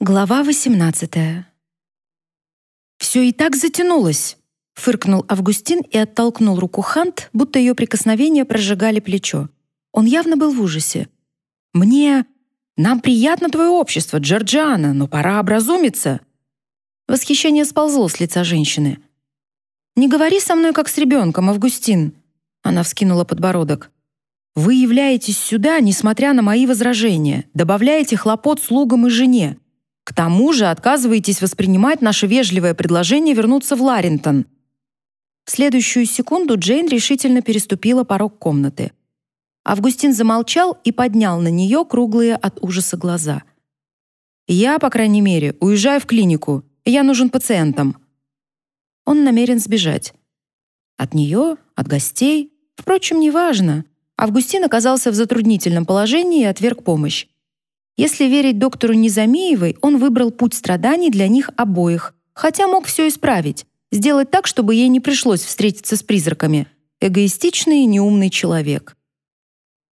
Глава 18. «Все и так затянулось», — фыркнул Августин и оттолкнул руку Хант, будто ее прикосновения прожигали плечо. Он явно был в ужасе. «Мне... Нам приятно твое общество, Джорджиана, но пора образумиться». Восхищение сползло с лица женщины. «Не говори со мной, как с ребенком, Августин», — она вскинула подбородок. «Вы являетесь сюда, несмотря на мои возражения, добавляете хлопот слугам и жене. К тому же отказываетесь воспринимать наше вежливое предложение вернуться в Ларинтон. В следующую секунду Джейн решительно переступила порог комнаты. Августин замолчал и поднял на нее круглые от ужаса глаза. «Я, по крайней мере, уезжаю в клинику. Я нужен пациентам». Он намерен сбежать. От нее, от гостей. Впрочем, неважно. Августин оказался в затруднительном положении и отверг помощь. Если верить доктору Низамеевой, он выбрал путь страданий для них обоих, хотя мог все исправить, сделать так, чтобы ей не пришлось встретиться с призраками. Эгоистичный и неумный человек.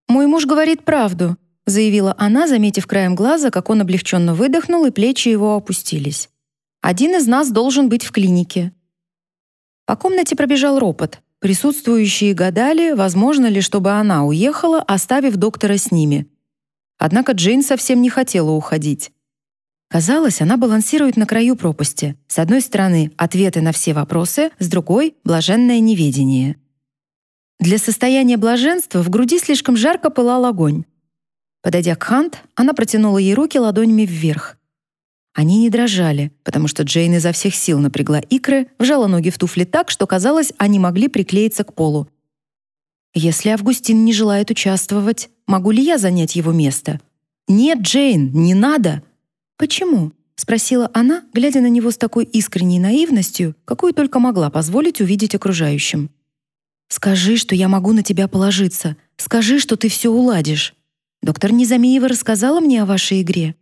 «Мой муж говорит правду», — заявила она, заметив краем глаза, как он облегченно выдохнул, и плечи его опустились. «Один из нас должен быть в клинике». По комнате пробежал ропот. Присутствующие гадали, возможно ли, чтобы она уехала, оставив доктора с ними. Однако Джейн совсем не хотела уходить. Казалось, она балансирует на краю пропасти. С одной стороны, ответы на все вопросы, с другой — блаженное неведение. Для состояния блаженства в груди слишком жарко пылал огонь. Подойдя к Хант, она протянула ей руки ладонями вверх. Они не дрожали, потому что Джейн изо всех сил напрягла икры, вжала ноги в туфли так, что казалось, они могли приклеиться к полу. Если Августин не желает участвовать, могу ли я занять его место? Нет, Джейн, не надо. Почему? спросила она, глядя на него с такой искренней наивностью, какую только могла позволить увидеть окружающим. Скажи, что я могу на тебя положиться. Скажи, что ты все уладишь. Доктор Низамиева рассказала мне о вашей игре.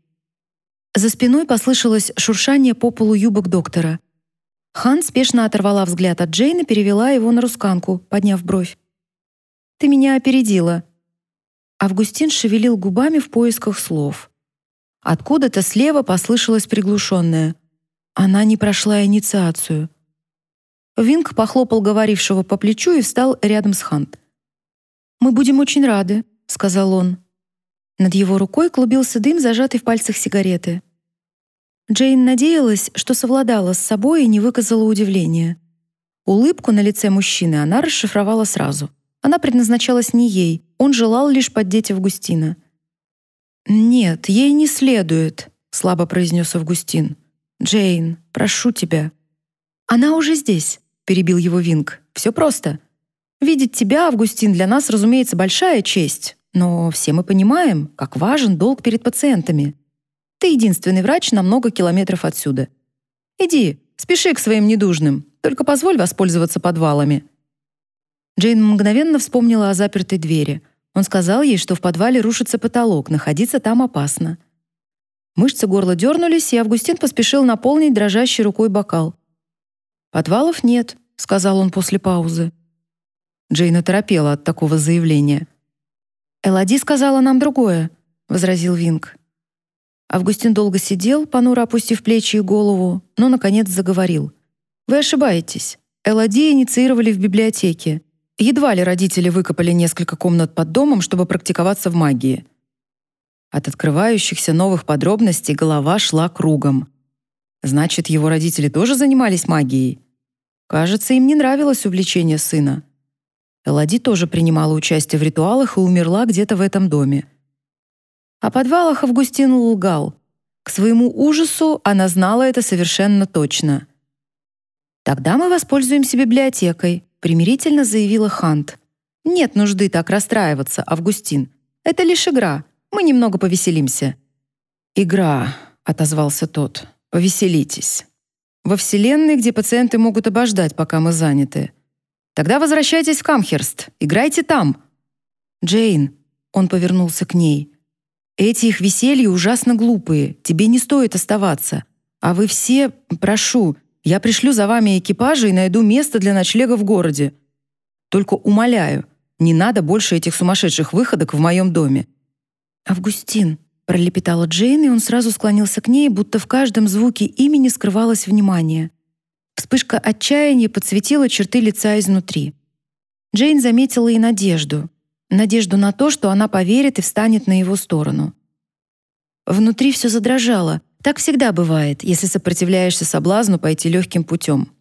За спиной послышалось шуршание по полу юбок доктора. Хан спешно оторвала взгляд от Джейн и перевела его на русканку, подняв бровь. Ты меня опередила». Августин шевелил губами в поисках слов. Откуда-то слева послышалось приглушенное. Она не прошла инициацию. Винг похлопал говорившего по плечу и встал рядом с Хант. «Мы будем очень рады», — сказал он. Над его рукой клубился дым, зажатый в пальцах сигареты. Джейн надеялась, что совладала с собой и не выказала удивления. Улыбку на лице мужчины она расшифровала сразу — она предназначалась не ей, он желал лишь поддеть Августина. «Нет, ей не следует», — слабо произнес Августин. «Джейн, прошу тебя». «Она уже здесь», — перебил его Винг. «Все просто. Видеть тебя, Августин, для нас, разумеется, большая честь, но все мы понимаем, как важен долг перед пациентами. Ты единственный врач на много километров отсюда. Иди, спеши к своим недужным, только позволь воспользоваться подвалами. Джейн мгновенно вспомнила о запертой двери. Он сказал ей, что в подвале рушится потолок, находиться там опасно. Мышцы горла дернулись, и Августин поспешил наполнить дрожащей рукой бокал. «Подвалов нет», — сказал он после паузы. Джейн оторопела от такого заявления. «Элоди сказала нам другое», — возразил Винг. Августин долго сидел, понуро опустив плечи и голову, но, наконец, заговорил. «Вы ошибаетесь. Элоди инициировали в библиотеке. Едва ли родители выкопали несколько комнат под домом, чтобы практиковаться в магии. От открывающихся новых подробностей голова шла кругом. Значит, его родители тоже занимались магией? Кажется, им не нравилось увлечение сына. Элоди тоже принимала участие в ритуалах и умерла где-то в этом доме. О подвалах Августин лгал. К своему ужасу она знала это совершенно точно. «Тогда мы воспользуемся библиотекой», примирительно заявила Хант. Нет нужды так расстраиваться, Августин. Это лишь игра. Мы немного повеселимся. Игра, отозвался тот. Повеселитесь. Во вселенной, где пациенты могут обождать, пока мы заняты. Тогда возвращайтесь в Камхерст. Играйте там. Джейн, он повернулся к ней. Эти их веселья ужасно глупые. Тебе не стоит оставаться. А вы все, прошу, я пришлю за вами экипажи и найду место для ночлега в городе. Только умоляю, не надо больше этих сумасшедших выходок в моем доме». «Августин», — пролепетала Джейн, и он сразу склонился к ней, будто в каждом звуке имени скрывалось внимание. Вспышка отчаяния подсветила черты лица изнутри. Джейн заметила и надежду. Надежду на то, что она поверит и встанет на его сторону. Внутри все задрожало. Так всегда бывает, если сопротивляешься соблазну пойти легким путем.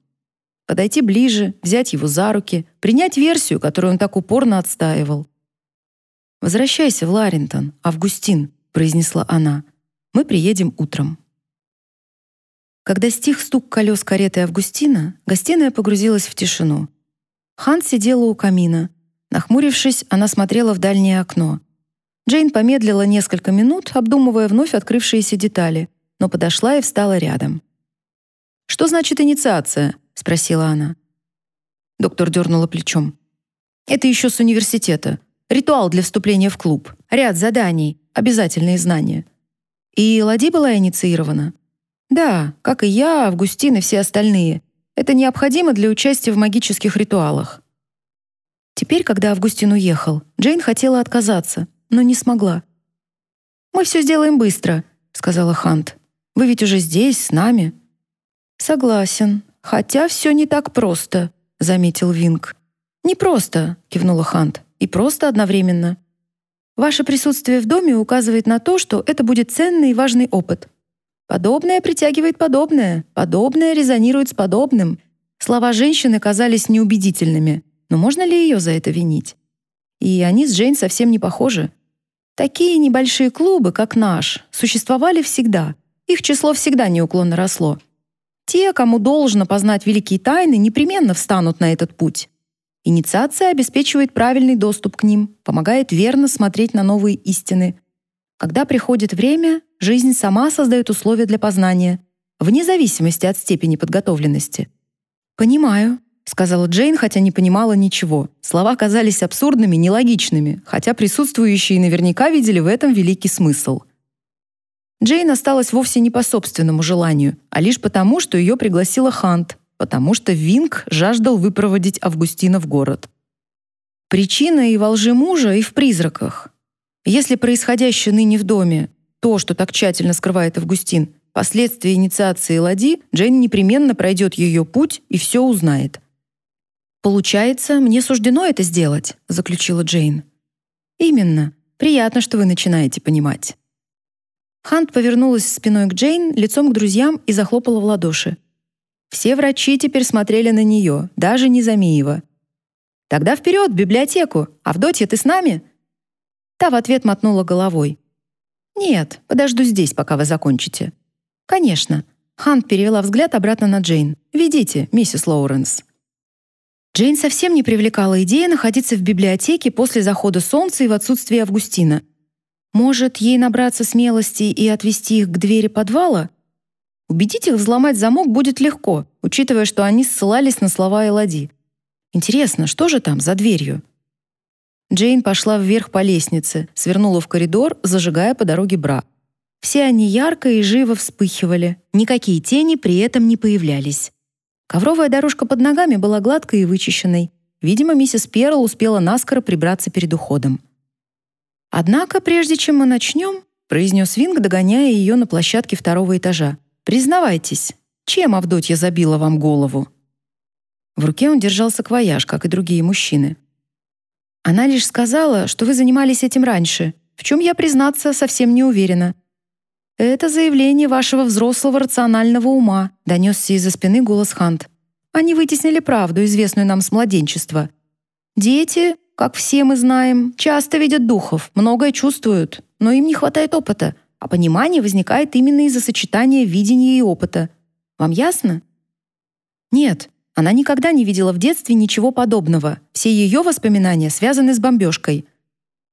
Подойти ближе, взять его за руки, принять версию, которую он так упорно отстаивал. «Возвращайся в Ларентон, Августин», — произнесла она. «Мы приедем утром». Когда стих стук колес кареты Августина, гостиная погрузилась в тишину. Хан сидела у камина. Нахмурившись, она смотрела в дальнее окно. Джейн помедлила несколько минут, обдумывая вновь открывшиеся детали, но подошла и встала рядом. «Что значит инициация?» — спросила она. Доктор дернула плечом. «Это еще с университета. Ритуал для вступления в клуб. Ряд заданий, обязательные знания. И Лади была инициирована. Да, как и я, Августин и все остальные. Это необходимо для участия в магических ритуалах. Теперь, когда Августин уехал, Джейн хотела отказаться, но не смогла. «Мы все сделаем быстро», — сказала Хант. «Вы ведь уже здесь, с нами». «Согласен, хотя все не так просто», — заметил Винг. «Не просто», — кивнула Хант, — «и просто одновременно». Ваше присутствие в доме указывает на то, что это будет ценный и важный опыт. Подобное притягивает подобное, подобное резонирует с подобным. Слова женщины казались неубедительными, но можно ли ее за это винить? И они с Джейн совсем не похожи. Такие небольшие клубы, как наш, существовали всегда. Их число всегда неуклонно росло. Те, кому должно познать великие тайны, непременно встанут на этот путь. Инициация обеспечивает правильный доступ к ним, помогает верно смотреть на новые истины. Когда приходит время, жизнь сама создает условия для познания, вне зависимости от степени подготовленности. «Понимаю», — сказала Джейн, хотя не понимала ничего. Слова казались абсурдными, нелогичными, хотя присутствующие наверняка видели в этом великий смысл. Джейн осталась вовсе не по собственному желанию, а лишь потому, что ее пригласила Хант, потому что Винг жаждал выпроводить Августина в город. Причина и во лжи мужа, и в призраках. Если происходящее ныне в доме, то, что так тщательно скрывает Августин, последствия инициации Лади, Джейн непременно пройдет ее путь и все узнает. «Получается, мне суждено это сделать», — заключила Джейн. «Именно. Приятно, что вы начинаете понимать». Хант повернулась спиной к Джейн, лицом к друзьям и захлопала в ладоши. Все врачи теперь смотрели на нее, даже не Замиева. «Тогда вперед, в библиотеку! Авдотья, ты с нами?» Та в ответ мотнула головой. «Нет, подожду здесь, пока вы закончите». «Конечно». Хант перевела взгляд обратно на Джейн. «Ведите, миссис Лоуренс». Джейн совсем не привлекала идея находиться в библиотеке после захода солнца и в отсутствии Августина. Может, ей набраться смелости и отвести их к двери подвала? Убедить их взломать замок будет легко, учитывая, что они ссылались на слова Элоди. Интересно, что же там за дверью? Джейн пошла вверх по лестнице, свернула в коридор, зажигая по дороге бра. Все они ярко и живо вспыхивали, никакие тени при этом не появлялись. Ковровая дорожка под ногами была гладкой и вычищенной. Видимо, миссис Перл успела наскоро прибраться перед уходом. «Однако, прежде чем мы начнем», — произнес Винг, догоняя ее на площадке второго этажа, «признавайтесь, чем Авдотья забила вам голову?» В руке он держал саквояж, как и другие мужчины. «Она лишь сказала, что вы занимались этим раньше, в чем я, признаться, совсем не уверена». «Это заявление вашего взрослого рационального ума», — донесся из-за спины голос Хант. «Они вытеснили правду, известную нам с младенчества. Дети как все мы знаем, часто видят духов, многое чувствуют, но им не хватает опыта, а понимание возникает именно из-за сочетания видения и опыта. Вам ясно? Нет, она никогда не видела в детстве ничего подобного. Все ее воспоминания связаны с бомбежкой.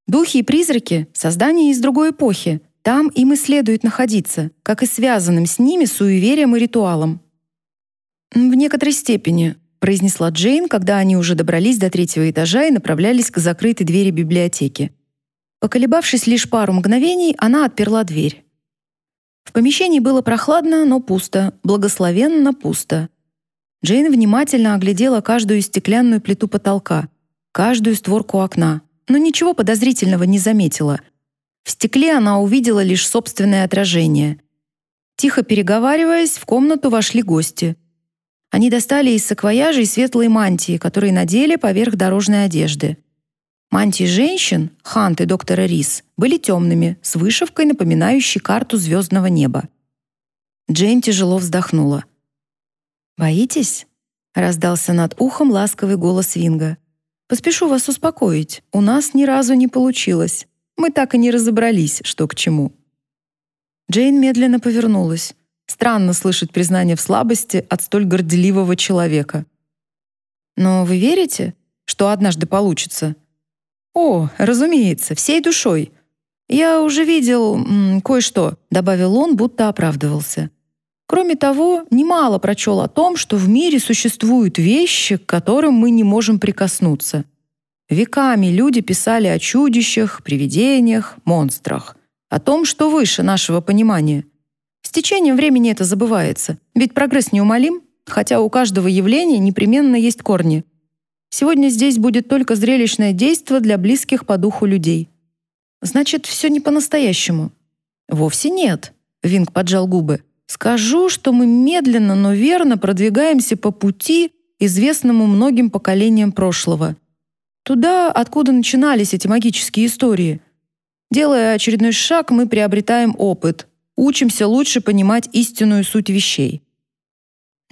Духи и призраки — создания из другой эпохи. Там им и следует находиться, как и связанным с ними суеверием и ритуалом. В некоторой степени, произнесла Джейн, когда они уже добрались до третьего этажа и направлялись к закрытой двери библиотеки. Поколебавшись лишь пару мгновений, она отперла дверь. В помещении было прохладно, но пусто, благословенно пусто. Джейн внимательно оглядела каждую стеклянную плиту потолка, каждую створку окна, но ничего подозрительного не заметила. В стекле она увидела лишь собственное отражение. Тихо переговариваясь, в комнату вошли гости. Они достали из саквояжей светлые мантии, которые надели поверх дорожной одежды. Мантии женщин, Хант и доктора Рис, были темными, с вышивкой, напоминающей карту звездного неба. Джейн тяжело вздохнула. «Боитесь?» — раздался над ухом ласковый голос Винга. «Поспешу вас успокоить. У нас ни разу не получилось. Мы так и не разобрались, что к чему». Джейн медленно повернулась. Странно слышать признание в слабости от столь горделивого человека. «Но вы верите, что однажды получится?» «О, разумеется, всей душой. Я уже видел кое-что», — добавил он, будто оправдывался. Кроме того, немало прочел о том, что в мире существуют вещи, к которым мы не можем прикоснуться. Веками люди писали о чудищах, привидениях, монстрах о том, что выше нашего понимания. С течением времени это забывается, ведь прогресс неумолим, хотя у каждого явления непременно есть корни. Сегодня здесь будет только зрелищное действо для близких по духу людей. Значит, все не по-настоящему. Вовсе нет, Винг поджал губы. Скажу, что мы медленно, но верно продвигаемся по пути, известному многим поколениям прошлого. Туда, откуда начинались эти магические истории. Делая очередной шаг, мы приобретаем опыт, учимся лучше понимать истинную суть вещей.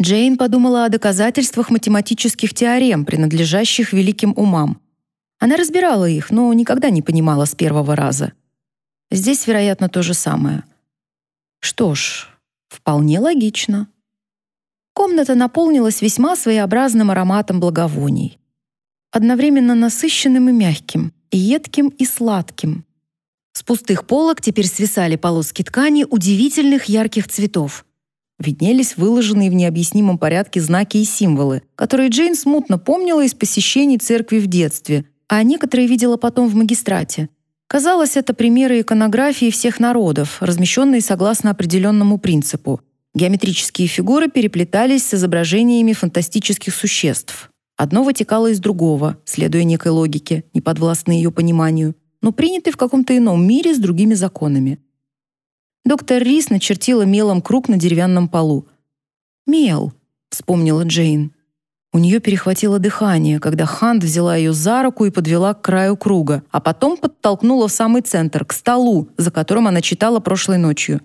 Джейн подумала о доказательствах математических теорем, принадлежащих великим умам. Она разбирала их, но никогда не понимала с первого раза. Здесь, вероятно, то же самое. Что ж, вполне логично. Комната наполнилась весьма своеобразным ароматом благовоний. Одновременно насыщенным и мягким, и едким и сладким. С пустых полок теперь свисали полоски ткани удивительных ярких цветов. Виднелись выложенные в необъяснимом порядке знаки и символы, которые Джейн смутно помнила из посещений церкви в детстве, а некоторые видела потом в магистрате. Казалось, это примеры иконографии всех народов, размещенные согласно определенному принципу. Геометрические фигуры переплетались с изображениями фантастических существ. Одно вытекало из другого, следуя некой логике, неподвластной ее пониманию но приняты в каком-то ином мире с другими законами. Доктор Рис начертила мелом круг на деревянном полу. «Мел», — вспомнила Джейн. У нее перехватило дыхание, когда Хант взяла ее за руку и подвела к краю круга, а потом подтолкнула в самый центр, к столу, за которым она читала прошлой ночью.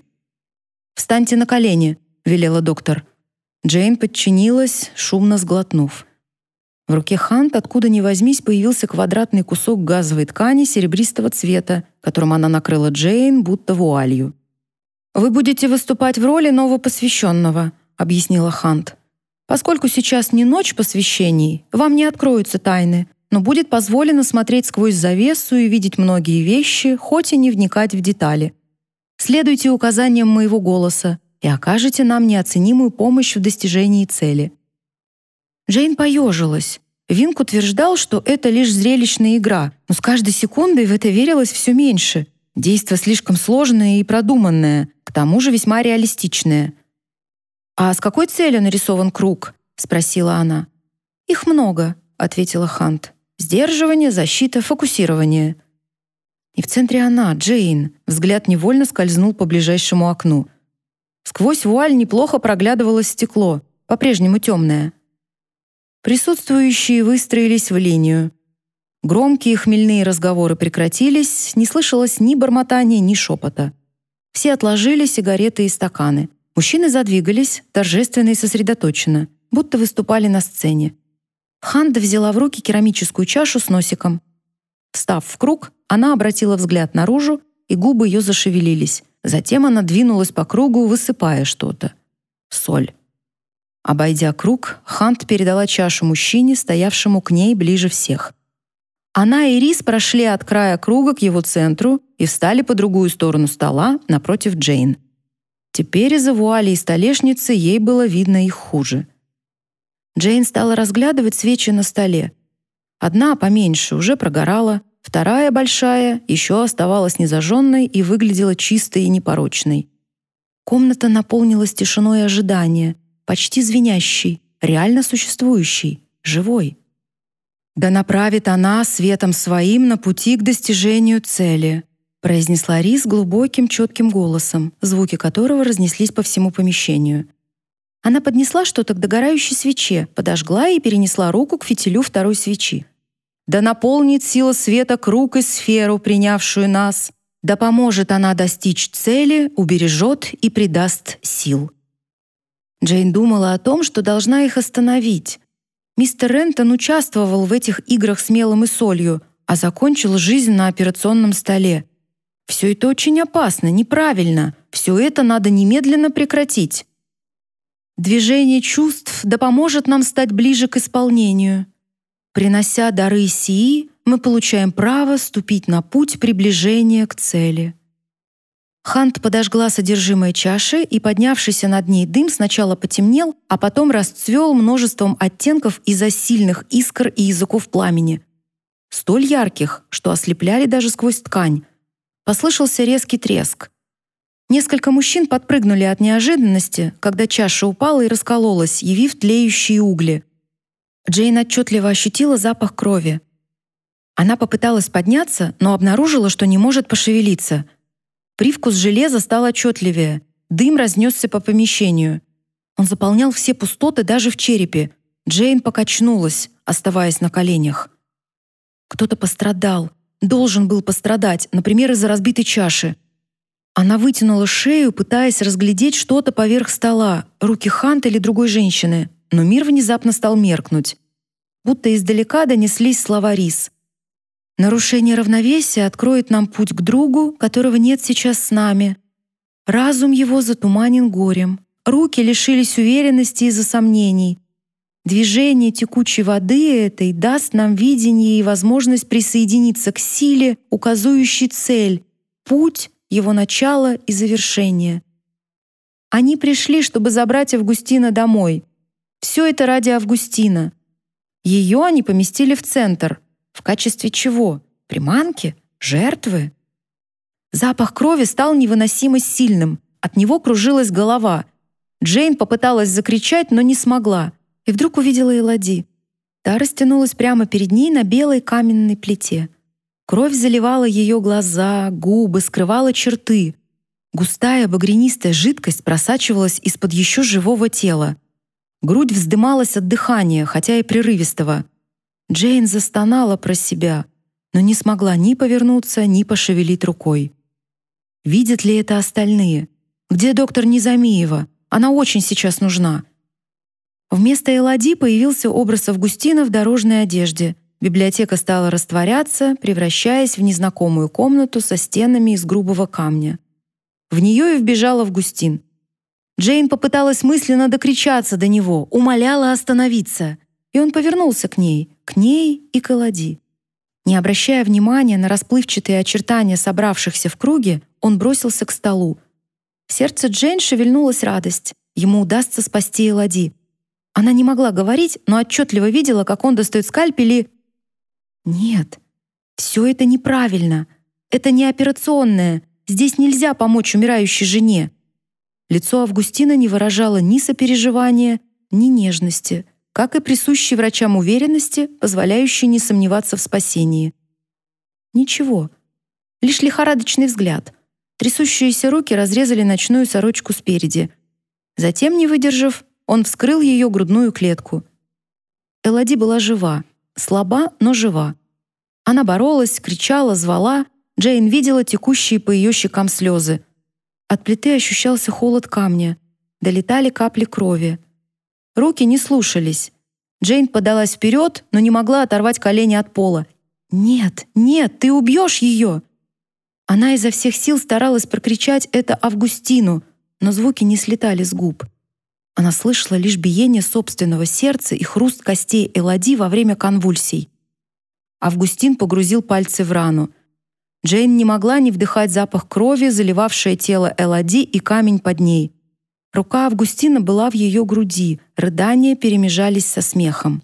«Встаньте на колени», — велела доктор. Джейн подчинилась, шумно сглотнув. В руке Хант, откуда ни возьмись, появился квадратный кусок газовой ткани серебристого цвета, которым она накрыла Джейн, будто вуалью. «Вы будете выступать в роли новопосвященного», — объяснила Хант. «Поскольку сейчас не ночь посвящений, вам не откроются тайны, но будет позволено смотреть сквозь завесу и видеть многие вещи, хоть и не вникать в детали. Следуйте указаниям моего голоса и окажете нам неоценимую помощь в достижении цели. Джейн поежилась. Винк утверждал, что это лишь зрелищная игра, но с каждой секундой в это верилось все меньше. Действо слишком сложное и продуманное, к тому же весьма реалистичное. «А с какой целью нарисован круг?» — спросила она. «Их много», — ответила Хант. «Сдерживание, защита, фокусирование». И в центре она, Джейн. Взгляд невольно скользнул по ближайшему окну. Сквозь вуаль неплохо проглядывалось стекло, по-прежнему темное. Присутствующие выстроились в линию. Громкие хмельные разговоры прекратились, не слышалось ни бормотания, ни шепота. Все отложили сигареты и стаканы. Мужчины задвигались, торжественно и сосредоточенно, будто выступали на сцене. Ханда взяла в руки керамическую чашу с носиком. Встав в круг, она обратила взгляд наружу, и губы ее зашевелились. Затем она двинулась по кругу, высыпая что-то. Соль. Обойдя круг, Хант передала чашу мужчине, стоявшему к ней ближе всех. Она и Рис прошли от края круга к его центру и встали по другую сторону стола напротив Джейн. Теперь из-за вуали и столешницы ей было видно их хуже. Джейн стала разглядывать свечи на столе. Одна поменьше уже прогорала, вторая большая еще оставалась незажженной и выглядела чистой и непорочной. Комната наполнилась тишиной ожидания — почти звенящий, реально существующий, живой. Да направит она светом своим на пути к достижению цели, произнесла Рис глубоким, четким голосом, звуки которого разнеслись по всему помещению. Она поднесла что-то к догорающей свече, подожгла и перенесла руку к фитилю второй свечи. «Да наполнит сила света круг и сферу, принявшую нас. Да поможет она достичь цели, убережет и придаст сил». Джейн думала о том, что должна их остановить. Мистер Рентон участвовал в этих играх с мелом и солью, а закончил жизнь на операционном столе. Все это очень опасно, неправильно. Все это надо немедленно прекратить. Движение чувств да поможет нам стать ближе к исполнению. Принося дары сии, мы получаем право ступить на путь приближения к цели. Хант подожгла содержимое чаши, и поднявшийся над ней дым сначала потемнел, а потом расцвел множеством оттенков из-за сильных искр и языков пламени. Столь ярких, что ослепляли даже сквозь ткань. Послышался резкий треск. Несколько мужчин подпрыгнули от неожиданности, когда чаша упала и раскололась, явив тлеющие угли. Джейн отчетливо ощутила запах крови. Она попыталась подняться, но обнаружила, что не может пошевелиться. Привкус железа стал отчетливее. Дым разнесся по помещению. Он заполнял все пустоты даже в черепе. Джейн покачнулась, оставаясь на коленях. Кто-то пострадал, должен был пострадать, например, из-за разбитой чаши. Она вытянула шею, пытаясь разглядеть что-то поверх стола, руки Ханта или другой женщины, но мир внезапно стал меркнуть. Будто издалека донеслись слова Рис. «Нарушение равновесия откроет нам путь к другу, которого нет сейчас с нами. Разум его затуманен горем, руки лишились уверенности из-за сомнений. Движение текучей воды этой даст нам видение и возможность присоединиться к силе, указывающей цель, путь, его начало и завершение. Они пришли, чтобы забрать Августина домой. Все это ради Августина. Ее они поместили в центр. В качестве чего? Приманки? Жертвы? Запах крови стал невыносимо сильным. От него кружилась голова. Джейн попыталась закричать, но не смогла. И вдруг увидела Элоди. Та растянулась прямо перед ней на белой каменной плите. Кровь заливала ее глаза, губы, скрывала черты. Густая багрянистая жидкость просачивалась из-под еще живого тела. Грудь вздымалась от дыхания, хотя и прерывистого. Джейн застонала про себя, но не смогла ни повернуться, ни пошевелить рукой. Видят ли это остальные? Где доктор Низамиева? Она очень сейчас нужна. Вместо Элади появился образ Августина в дорожной одежде — Библиотека стала растворяться, превращаясь в незнакомую комнату со стенами из грубого камня. В нее и вбежал Августин. Джейн попыталась мысленно докричаться до него, умоляла остановиться, и он повернулся к ней, к ней и к Элади. Не обращая внимания на расплывчатые очертания собравшихся в круге, он бросился к столу. В сердце Джейн шевельнулась радость. Ему удастся спасти Элади. Она не могла говорить, но отчетливо видела, как он достает скальпель и нет, все это неправильно. Это не операционное. Здесь нельзя помочь умирающей жене. Лицо Августина не выражало ни сопереживания, ни нежности, как и присущей врачам уверенности, позволяющей не сомневаться в спасении. Ничего. Лишь лихорадочный взгляд. Трясущиеся руки разрезали ночную сорочку спереди. Затем, не выдержав, он вскрыл ее грудную клетку. Элоди была жива, слаба, но жива. Она боролась, кричала, звала. Джейн видела текущие по ее щекам слезы. От плиты ощущался холод камня. Долетали капли крови. Руки не слушались. Джейн подалась вперед, но не могла оторвать колени от пола. «Нет, нет, ты убьешь ее!» Она изо всех сил старалась прокричать это Августину, но звуки не слетали с губ. Она слышала лишь биение собственного сердца и хруст костей Элади во время конвульсий. Августин погрузил пальцы в рану. Джейн не могла не вдыхать запах крови, заливавшее тело Элади и камень под ней. Рука Августина была в ее груди, рыдания перемежались со смехом.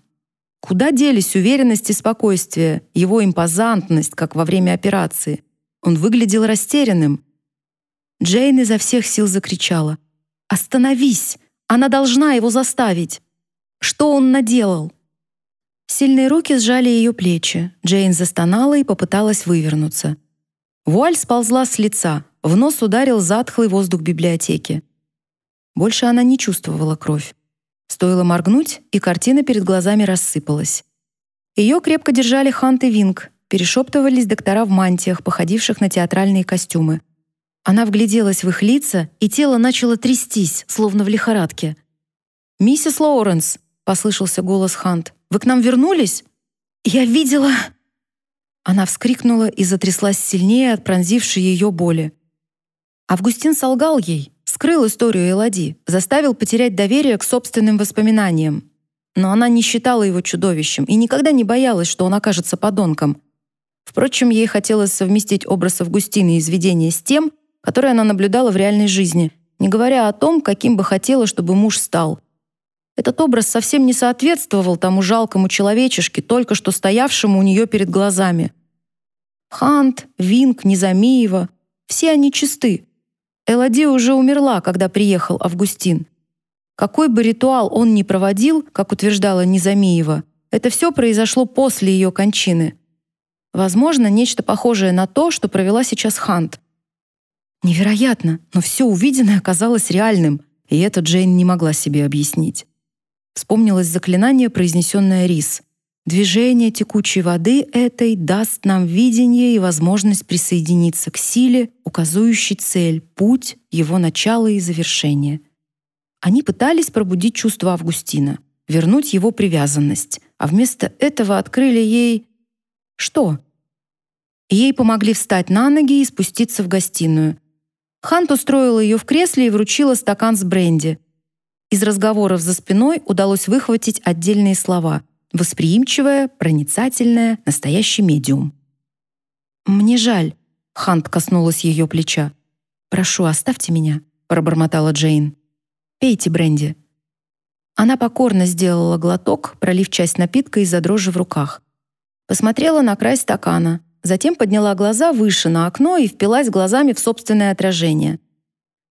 Куда делись уверенность и спокойствие, его импозантность, как во время операции? Он выглядел растерянным. Джейн изо всех сил закричала. «Остановись! Она должна его заставить. Что он наделал? Сильные руки сжали ее плечи. Джейн застонала и попыталась вывернуться. Вуаль сползла с лица, в нос ударил затхлый воздух библиотеки. Больше она не чувствовала кровь. Стоило моргнуть, и картина перед глазами рассыпалась. Ее крепко держали Хант и Винг, перешептывались доктора в мантиях, походивших на театральные костюмы. Она вгляделась в их лица, и тело начало трястись, словно в лихорадке. «Миссис Лоуренс!» — послышался голос Хант. «Вы к нам вернулись?» «Я видела...» Она вскрикнула и затряслась сильнее от пронзившей ее боли. Августин солгал ей, скрыл историю Элади, заставил потерять доверие к собственным воспоминаниям. Но она не считала его чудовищем и никогда не боялась, что он окажется подонком. Впрочем, ей хотелось совместить образ Августины из видения с тем, который она наблюдала в реальной жизни, не говоря о том, каким бы хотела, чтобы муж стал. Этот образ совсем не соответствовал тому жалкому человечешке, только что стоявшему у нее перед глазами. Хант, Винг, Низамиева — все они чисты. Элоди уже умерла, когда приехал Августин. Какой бы ритуал он ни проводил, как утверждала Низамиева, это все произошло после ее кончины. Возможно, нечто похожее на то, что провела сейчас Хант. Невероятно, но все увиденное оказалось реальным, и это Джейн не могла себе объяснить. Вспомнилось заклинание, произнесенное Рис. Движение текучей воды этой даст нам видение и возможность присоединиться к силе, указывающей цель, путь, его начало и завершение. Они пытались пробудить чувство Августина, вернуть его привязанность, а вместо этого открыли ей... Что? Ей помогли встать на ноги и спуститься в гостиную. Хант устроила ее в кресле и вручила стакан с бренди. Из разговоров за спиной удалось выхватить отдельные слова — Восприимчивая, проницательная, настоящий медиум. «Мне жаль», — Хант коснулась ее плеча. «Прошу, оставьте меня», — пробормотала Джейн. «Пейте бренди». Она покорно сделала глоток, пролив часть напитка из-за дрожи в руках. Посмотрела на край стакана, затем подняла глаза выше на окно и впилась глазами в собственное отражение.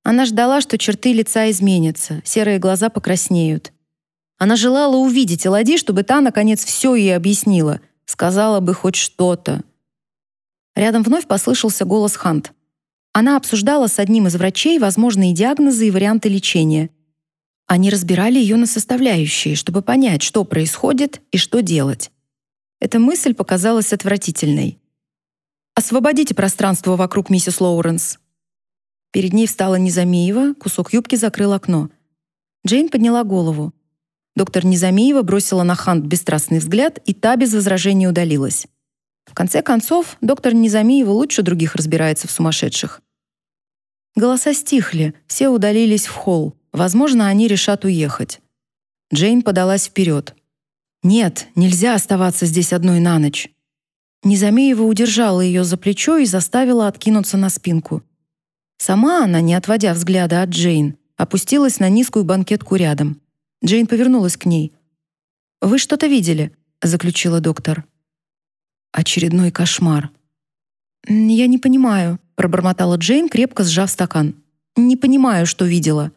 Она ждала, что черты лица изменятся, серые глаза покраснеют. Она желала увидеть Элоди, чтобы та, наконец, все ей объяснила, сказала бы хоть что-то. Рядом вновь послышался голос Хант. Она обсуждала с одним из врачей возможные диагнозы и варианты лечения. Они разбирали ее на составляющие, чтобы понять, что происходит и что делать. Эта мысль показалась отвратительной. «Освободите пространство вокруг миссис Лоуренс». Перед ней встала Незамеева, кусок юбки закрыл окно. Джейн подняла голову. Доктор Низамиева бросила на Хант бесстрастный взгляд, и та без возражений удалилась. В конце концов, доктор Низамиева лучше других разбирается в сумасшедших. Голоса стихли, все удалились в холл. Возможно, они решат уехать. Джейн подалась вперед. «Нет, нельзя оставаться здесь одной на ночь». Низамеева удержала ее за плечо и заставила откинуться на спинку. Сама она, не отводя взгляда от Джейн, опустилась на низкую банкетку рядом. Джейн повернулась к ней. «Вы что-то видели?» — заключила доктор. «Очередной кошмар». «Я не понимаю», — пробормотала Джейн, крепко сжав стакан. «Не понимаю, что видела».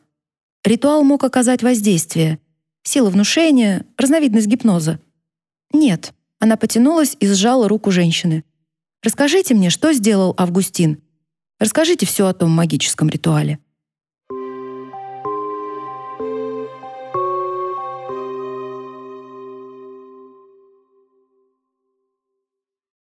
Ритуал мог оказать воздействие. Сила внушения, разновидность гипноза. «Нет». Она потянулась и сжала руку женщины. «Расскажите мне, что сделал Августин. Расскажите все о том магическом ритуале».